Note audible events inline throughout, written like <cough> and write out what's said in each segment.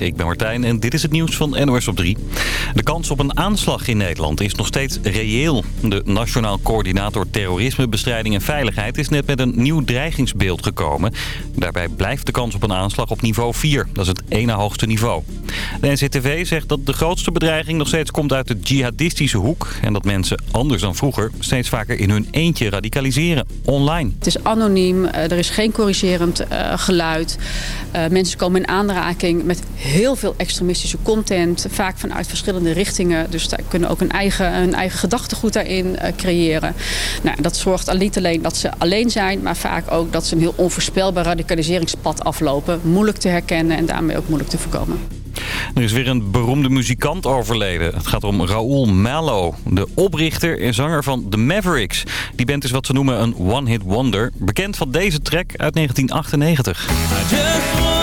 Ik ben Martijn en dit is het nieuws van NOS op 3. De kans op een aanslag in Nederland is nog steeds reëel. De Nationaal Coördinator Terrorismebestrijding en Veiligheid is net met een nieuw dreigingsbeeld gekomen. Daarbij blijft de kans op een aanslag op niveau 4. Dat is het ene hoogste niveau. De NCTV zegt dat de grootste bedreiging nog steeds komt uit de jihadistische hoek. En dat mensen, anders dan vroeger, steeds vaker in hun eentje radicaliseren, online. Het is anoniem, eh, er is geen corrigerend uh, geluid. Uh, mensen komen in aanraking met heel veel extremistische content. Vaak vanuit verschillende richtingen. Dus daar kunnen ook een eigen, een eigen gedachtegoed daarin uh, creëren. Nou, dat zorgt niet alleen dat ze alleen zijn. Maar vaak ook dat ze een heel onvoorspelbaar radicaliseringspad aflopen. Moeilijk te herkennen en daarmee ook moeilijk te voorkomen. Er is weer een beroemde muzikant overleden. Het gaat om Raoul Malo, de oprichter en zanger van The Mavericks. Die band is wat ze noemen een one-hit wonder. Bekend van deze track uit 1998.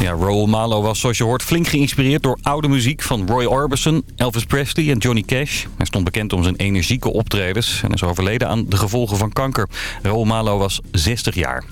Ja, Raoul Malo was zoals je hoort flink geïnspireerd door oude muziek van Roy Orbison, Elvis Presley en Johnny Cash. Hij stond bekend om zijn energieke optredens en is overleden aan de gevolgen van kanker. Raoul Malo was 60 jaar.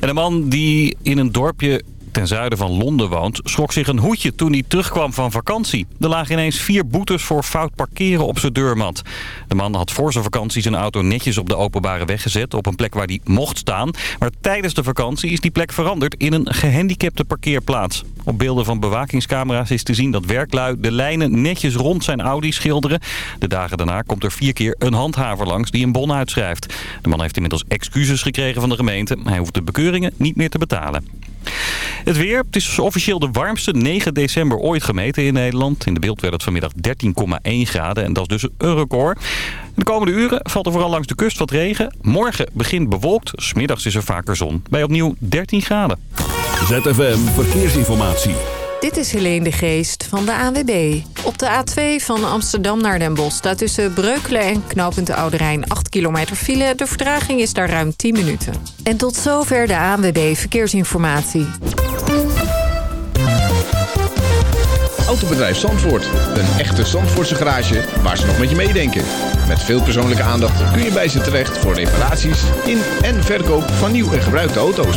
En een man die in een dorpje ten zuiden van Londen woont, schrok zich een hoedje toen hij terugkwam van vakantie. Er lagen ineens vier boetes voor fout parkeren op zijn deurmat. De man had voor zijn vakantie zijn auto netjes op de openbare weg gezet, op een plek waar hij mocht staan. Maar tijdens de vakantie is die plek veranderd in een gehandicapte parkeerplaats. Op beelden van bewakingscamera's is te zien dat werklui de lijnen netjes rond zijn Audi schilderen. De dagen daarna komt er vier keer een handhaver langs die een bon uitschrijft. De man heeft inmiddels excuses gekregen van de gemeente. Hij hoeft de bekeuringen niet meer te betalen. Het weer. Het is officieel de warmste 9 december ooit gemeten in Nederland. In de beeld werd het vanmiddag 13,1 graden en dat is dus een record. De komende uren valt er vooral langs de kust wat regen. Morgen begint bewolkt. Smiddags is er vaker zon. Bij opnieuw 13 graden. ZFM Verkeersinformatie. Dit is Helene de Geest van de ANWB. Op de A2 van Amsterdam naar Den Bosch staat tussen Breukelen en knooppunt Oude Rijn 8 kilometer file. De vertraging is daar ruim 10 minuten. En tot zover de ANWB Verkeersinformatie. Autobedrijf Zandvoort. Een echte Zandvoortse garage waar ze nog met je meedenken. Met veel persoonlijke aandacht kun je bij ze terecht voor reparaties in en verkoop van nieuw en gebruikte auto's.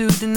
soothe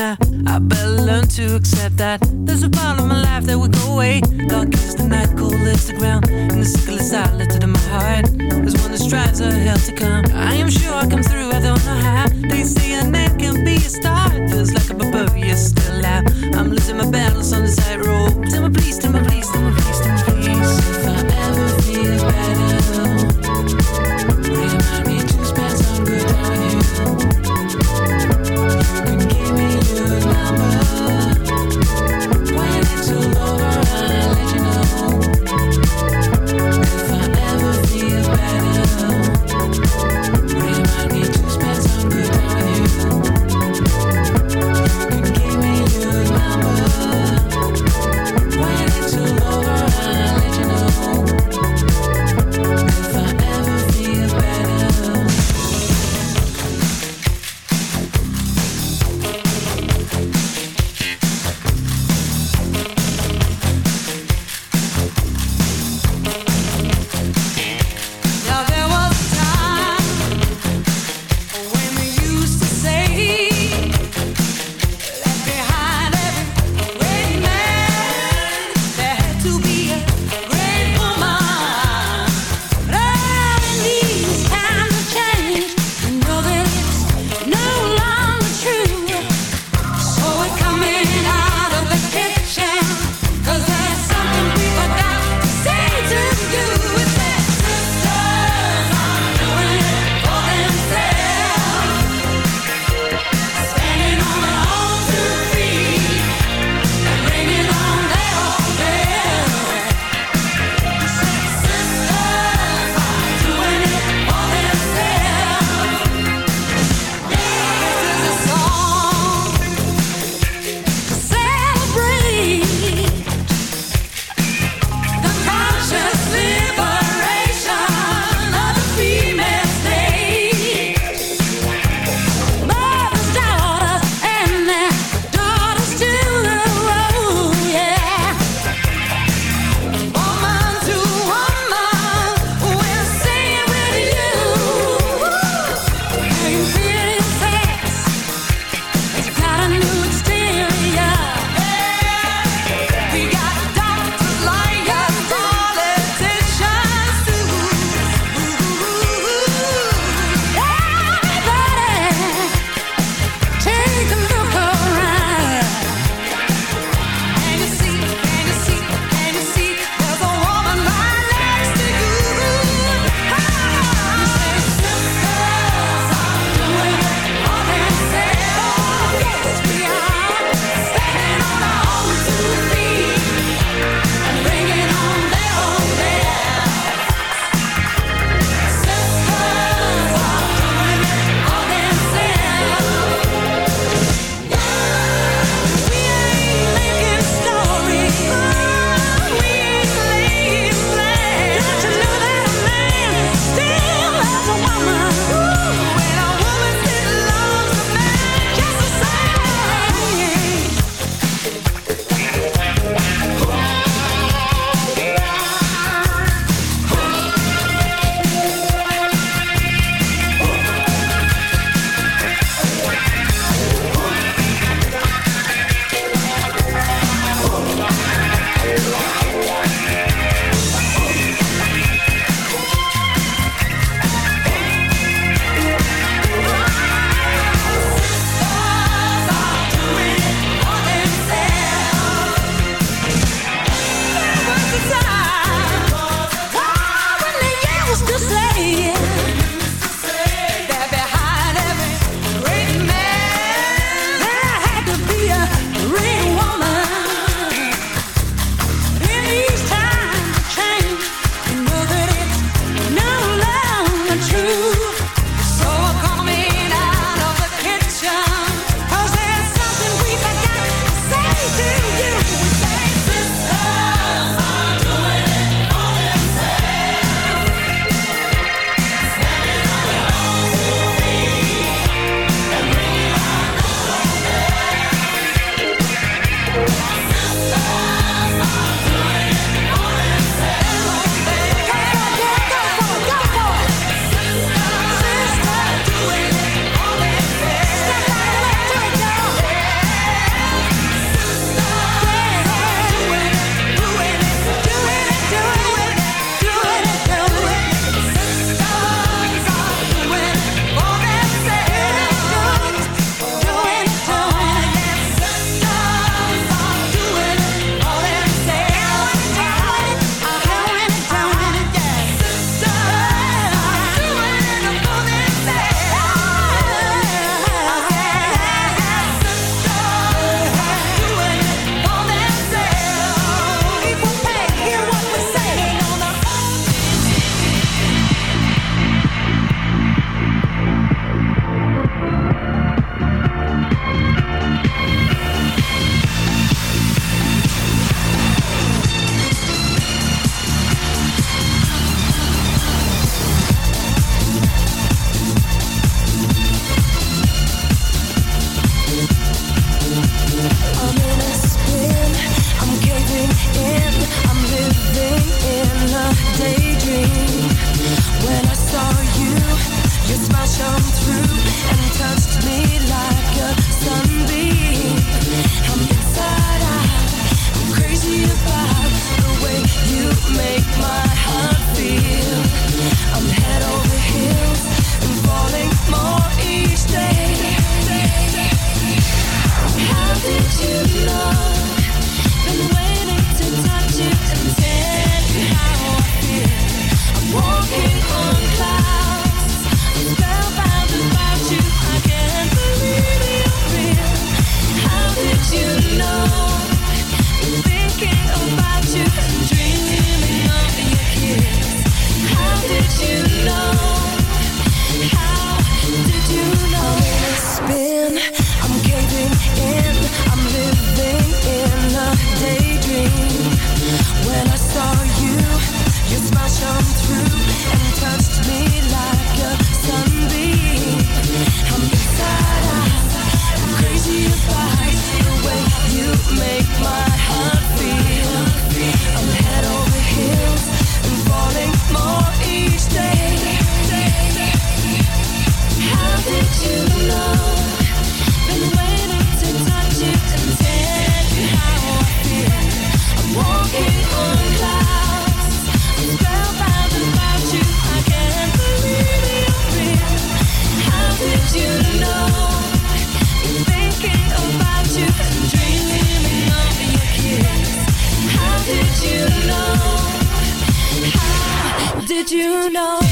you know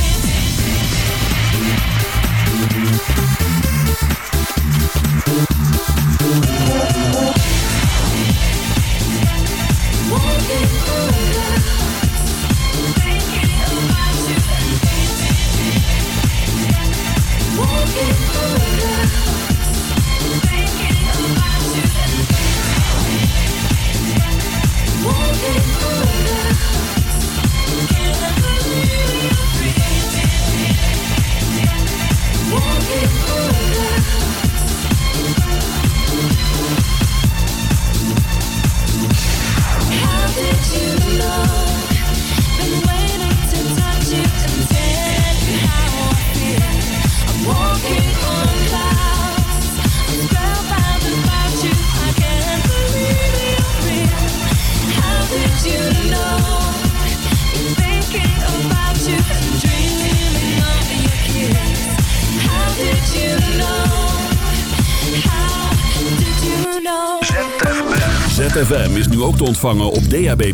ontvangen op DAB+.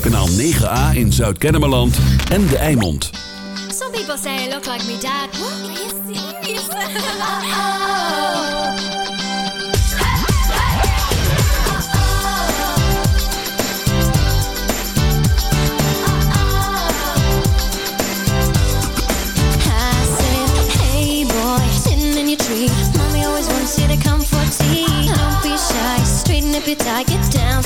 Kanaal 9A in Zuid-Kennemerland en De Eimond. Some people say I look like my dad. What? Are you serious? <laughs> oh. Mommy always wants you to come for tea. Uh-huh. Don't be shy, straighten up your tie,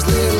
just little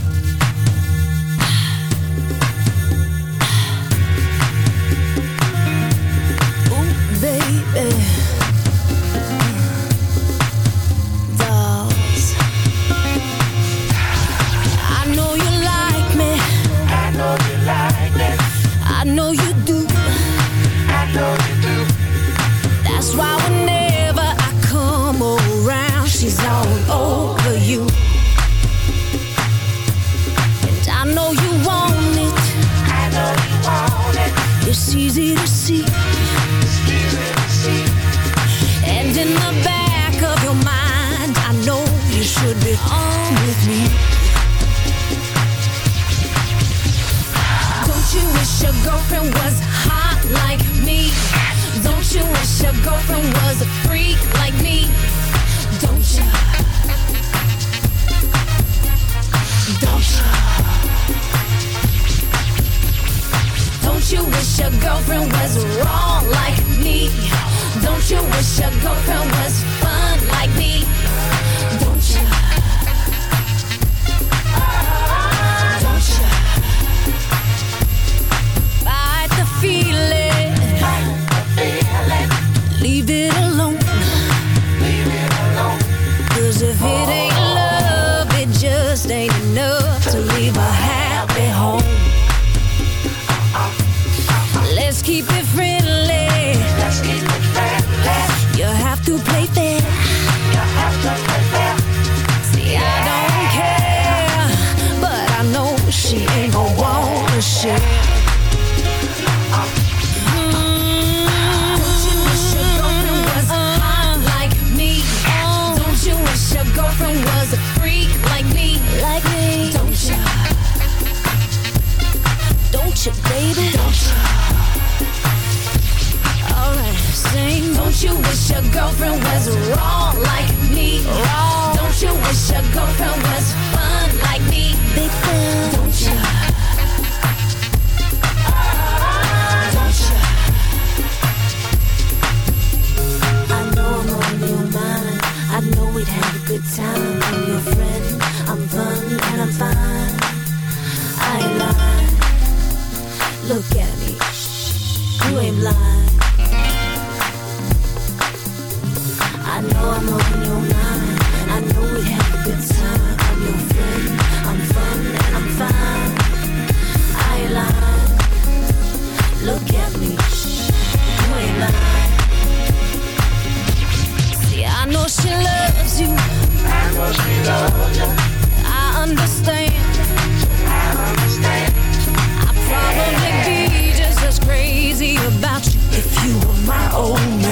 old man.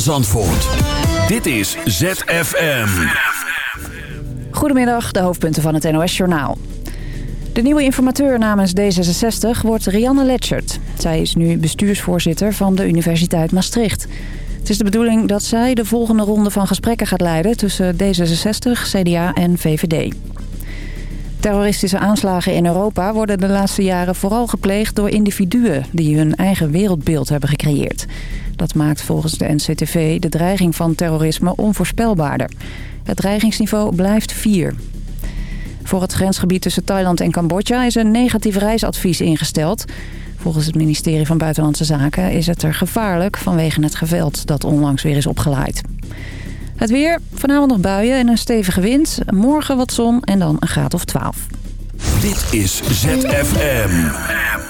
Zandvoort. Dit is ZFM. Goedemiddag, de hoofdpunten van het NOS-journaal. De nieuwe informateur namens D66 wordt Rianne Letchert. Zij is nu bestuursvoorzitter van de Universiteit Maastricht. Het is de bedoeling dat zij de volgende ronde van gesprekken gaat leiden... tussen D66, CDA en VVD. Terroristische aanslagen in Europa worden de laatste jaren vooral gepleegd door individuen... die hun eigen wereldbeeld hebben gecreëerd. Dat maakt volgens de NCTV de dreiging van terrorisme onvoorspelbaarder. Het dreigingsniveau blijft 4. Voor het grensgebied tussen Thailand en Cambodja is een negatief reisadvies ingesteld. Volgens het ministerie van Buitenlandse Zaken is het er gevaarlijk vanwege het geweld dat onlangs weer is opgeleid. Het weer, vanavond nog buien en een stevige wind. Morgen wat zon en dan een graad of 12. Dit is ZFM.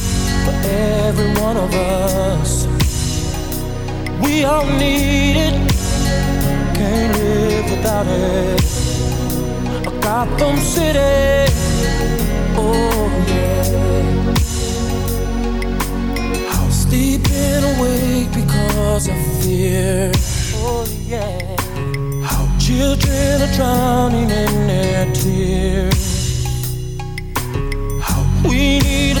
every one of us. We all need it, can't live without it. A Gotham City, oh yeah. How sleeping awake because of fear, oh yeah. How children are drowning in their tears. We need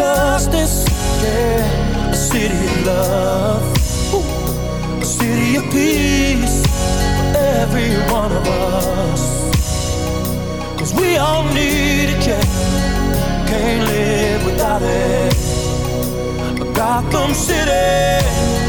justice, yeah. A city of love, Ooh. a city of peace for every one of us. Cause we all need it, yeah. Can't live without it. But Gotham City.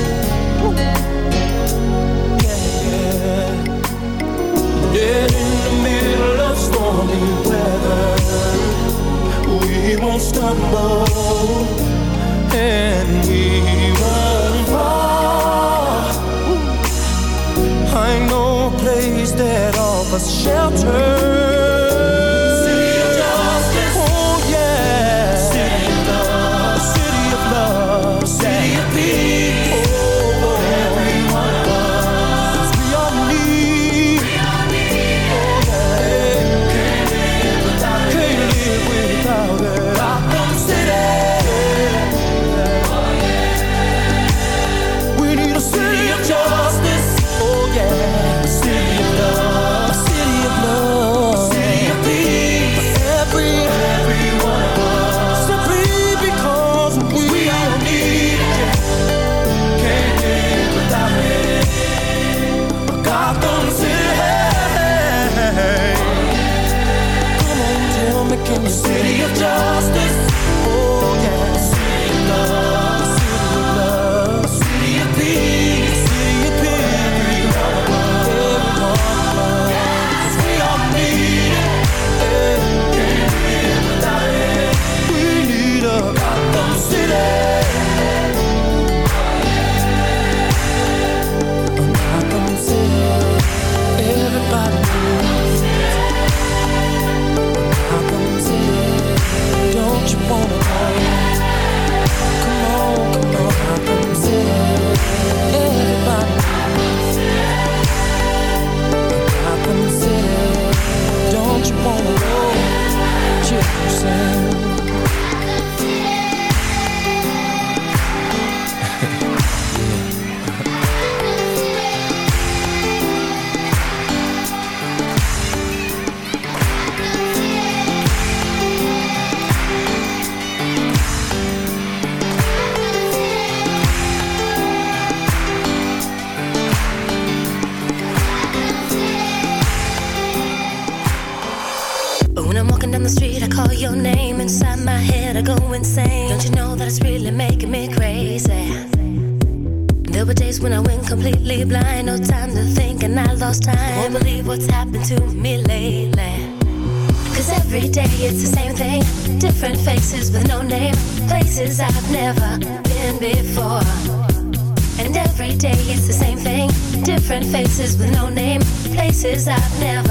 lives I've never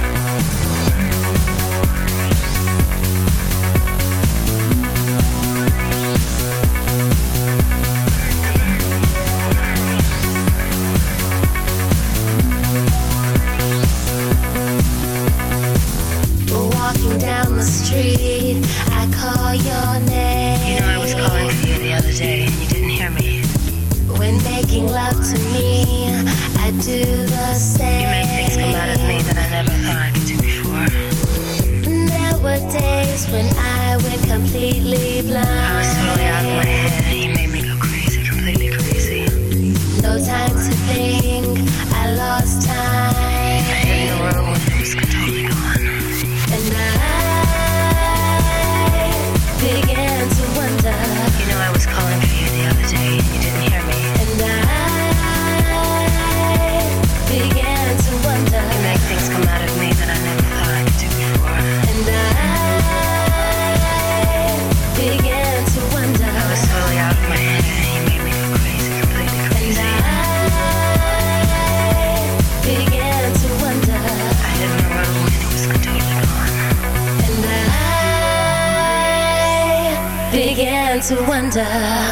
under.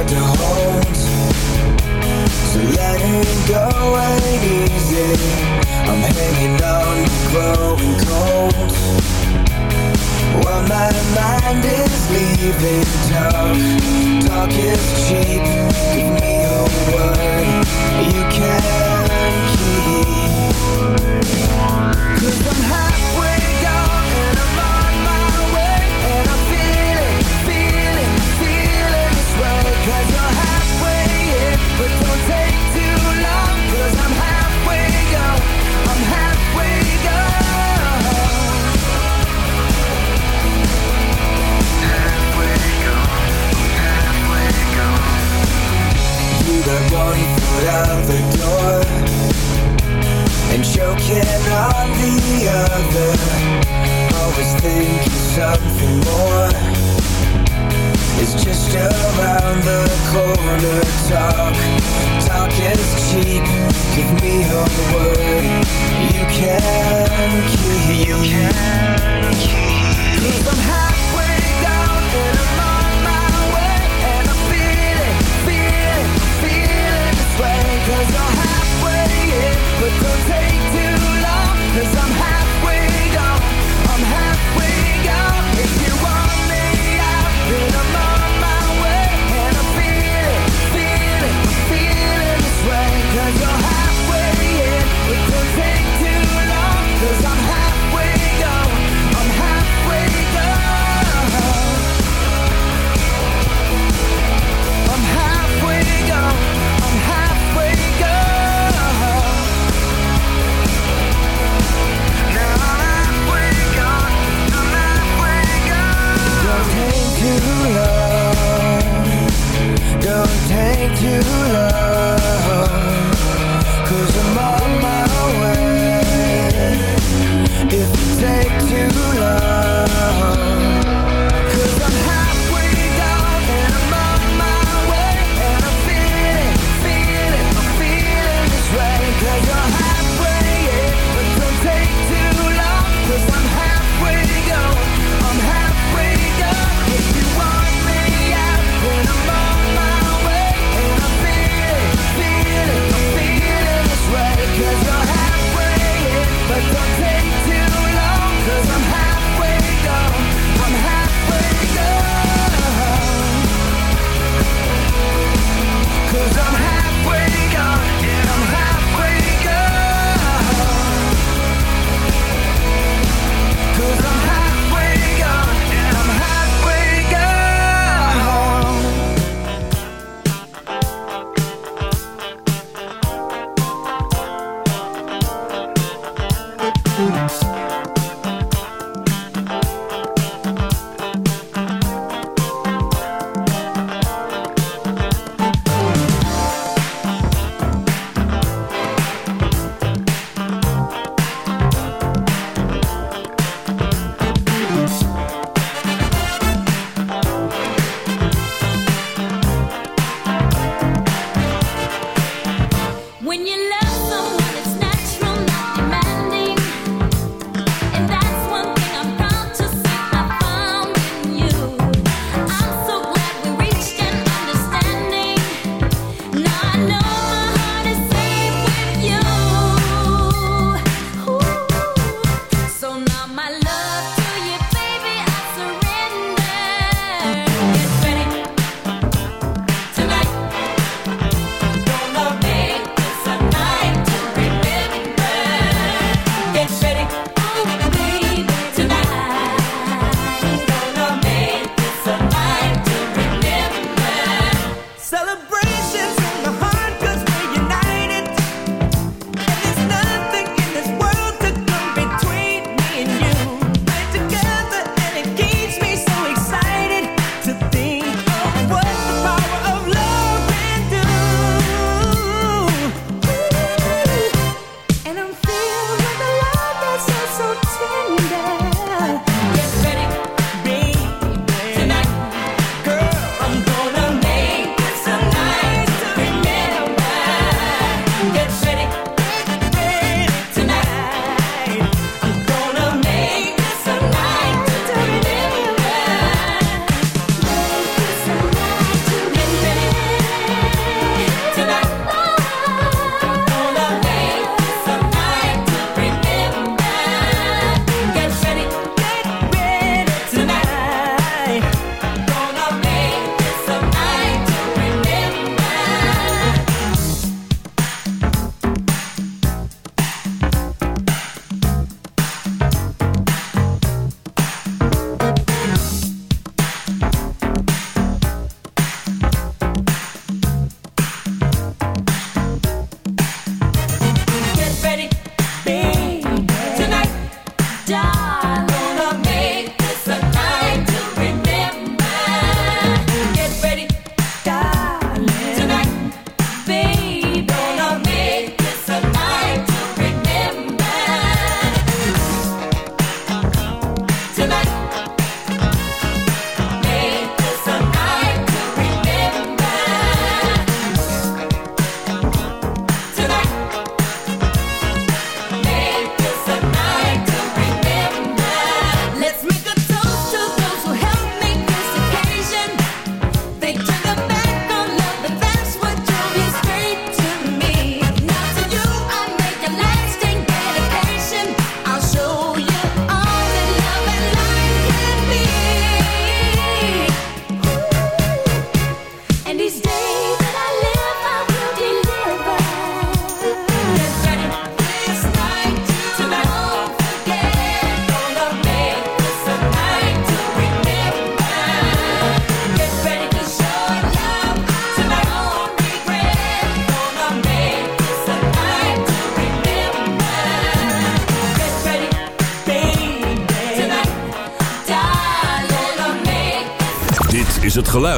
hard to hold. So letting go ain't easy. I'm hanging on to growing cold. While my mind is leaving town. Talk is cheap, give me one foot out the door and choking on the other. Always thinking something more is just around the corner. Talk, talk is cheap. Give me your word. You can keep. You can keep. Cause in a moment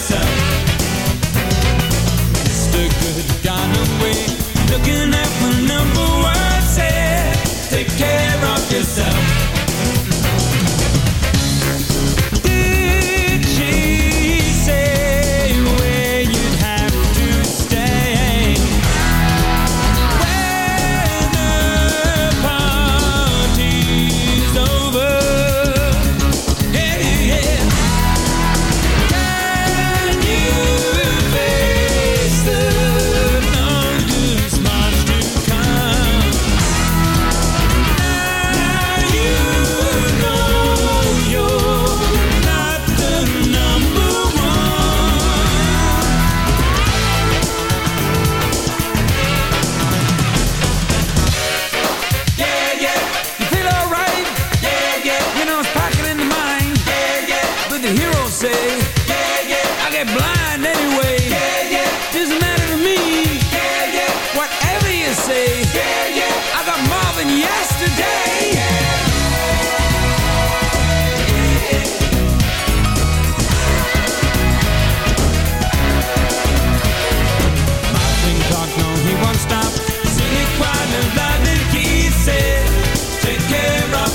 listen.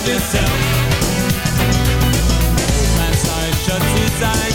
yourself. Old man's shuts his eyes.